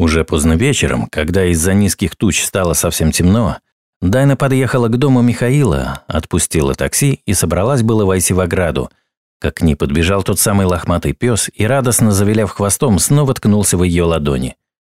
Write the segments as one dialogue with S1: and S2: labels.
S1: Уже поздно вечером, когда из-за низких туч стало совсем темно, Дайна подъехала к дому Михаила, отпустила такси и собралась было войти в ограду, как к ней подбежал тот самый лохматый пес и, радостно завиляв хвостом, снова ткнулся в ее ладони.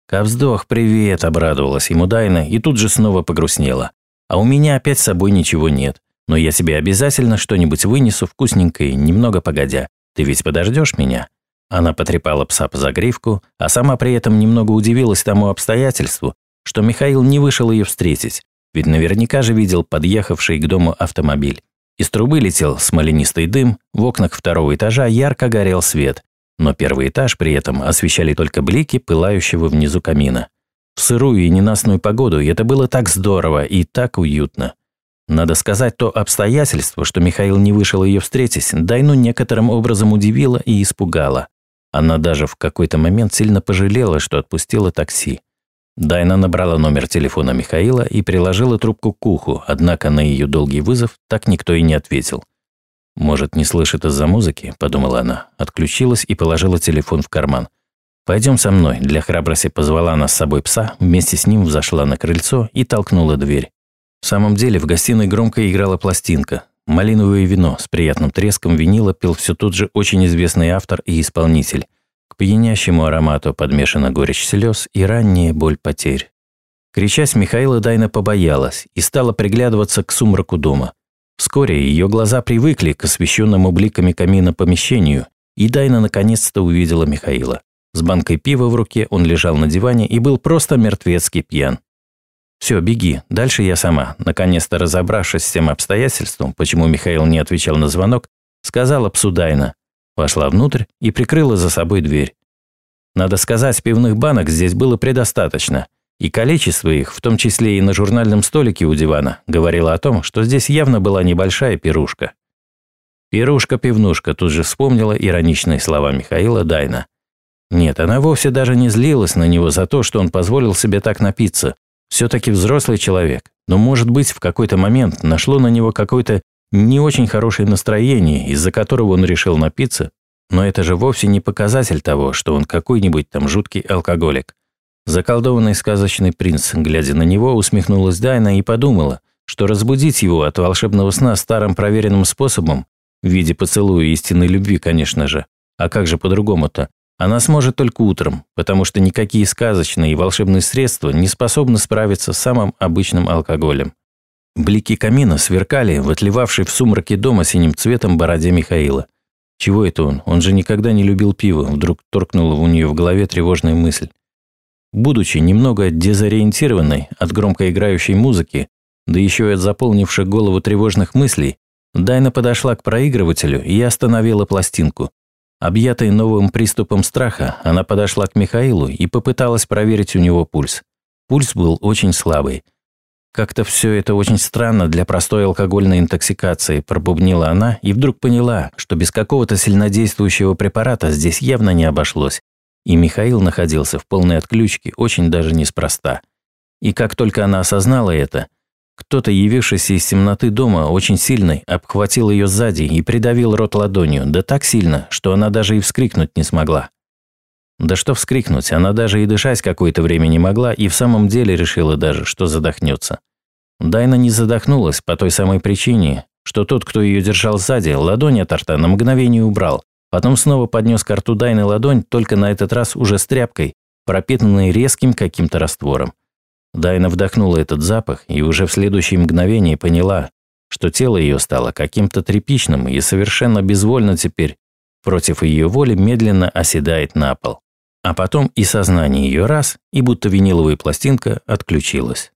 S1: «Ковздох, привет!» – обрадовалась ему Дайна и тут же снова погрустнела. «А у меня опять с собой ничего нет, но я тебе обязательно что-нибудь вынесу вкусненькое, немного погодя. Ты ведь подождешь меня?» Она потрепала пса по загривку, а сама при этом немного удивилась тому обстоятельству, что Михаил не вышел ее встретить, ведь наверняка же видел подъехавший к дому автомобиль. Из трубы летел смоленистый дым, в окнах второго этажа ярко горел свет, но первый этаж при этом освещали только блики пылающего внизу камина. В сырую и ненастную погоду это было так здорово и так уютно. Надо сказать, то обстоятельство, что Михаил не вышел ее встретить, Дайну некоторым образом удивило и испугало. Она даже в какой-то момент сильно пожалела, что отпустила такси. Дайна набрала номер телефона Михаила и приложила трубку к уху, однако на ее долгий вызов так никто и не ответил. «Может, не слышит из-за музыки?» – подумала она. Отключилась и положила телефон в карман. «Пойдем со мной», – для храбрости позвала она с собой пса, вместе с ним взошла на крыльцо и толкнула дверь. В самом деле в гостиной громко играла пластинка. Малиновое вино с приятным треском винила пил все тот же очень известный автор и исполнитель. К пьянящему аромату подмешана горечь слез и ранняя боль потерь. Кричась, Михаила Дайна побоялась и стала приглядываться к сумраку дома. Вскоре ее глаза привыкли к освещенному бликами камина помещению, и Дайна наконец-то увидела Михаила. С банкой пива в руке он лежал на диване и был просто мертвецкий пьян. «Все, беги, дальше я сама». Наконец-то разобравшись с тем обстоятельством, почему Михаил не отвечал на звонок, сказала псу Дайна. Вошла внутрь и прикрыла за собой дверь. Надо сказать, пивных банок здесь было предостаточно, и количество их, в том числе и на журнальном столике у дивана, говорило о том, что здесь явно была небольшая пирушка. Пирушка-пивнушка тут же вспомнила ироничные слова Михаила Дайна. Нет, она вовсе даже не злилась на него за то, что он позволил себе так напиться, все-таки взрослый человек, но, может быть, в какой-то момент нашло на него какое-то не очень хорошее настроение, из-за которого он решил напиться, но это же вовсе не показатель того, что он какой-нибудь там жуткий алкоголик. Заколдованный сказочный принц, глядя на него, усмехнулась Дайна и подумала, что разбудить его от волшебного сна старым проверенным способом, в виде поцелуя истинной любви, конечно же, а как же по-другому-то, она сможет только утром, потому что никакие сказочные и волшебные средства не способны справиться с самым обычным алкоголем. Блики камина сверкали в в сумраке дома синим цветом бороде Михаила. Чего это он? Он же никогда не любил пиво, вдруг торкнула у нее в голове тревожная мысль. Будучи немного дезориентированной от громко играющей музыки, да еще и от заполнивших голову тревожных мыслей, Дайна подошла к проигрывателю и остановила пластинку. Объятой новым приступом страха, она подошла к Михаилу и попыталась проверить у него пульс. Пульс был очень слабый. Как-то все это очень странно для простой алкогольной интоксикации, пробубнила она и вдруг поняла, что без какого-то сильнодействующего препарата здесь явно не обошлось. И Михаил находился в полной отключке очень даже неспроста. И как только она осознала это – кто-то, явившийся из темноты дома, очень сильный, обхватил ее сзади и придавил рот ладонью, да так сильно, что она даже и вскрикнуть не смогла. Да что вскрикнуть, она даже и дышать какое-то время не могла и в самом деле решила даже, что задохнется. Дайна не задохнулась по той самой причине, что тот, кто ее держал сзади, ладонь от рта на мгновение убрал, потом снова поднес к рту Дайны ладонь, только на этот раз уже с тряпкой, пропитанной резким каким-то раствором. Дайна вдохнула этот запах и уже в следующее мгновение поняла, что тело ее стало каким-то тряпичным и совершенно безвольно теперь, против ее воли медленно оседает на пол. А потом и сознание ее раз, и будто виниловая пластинка отключилась.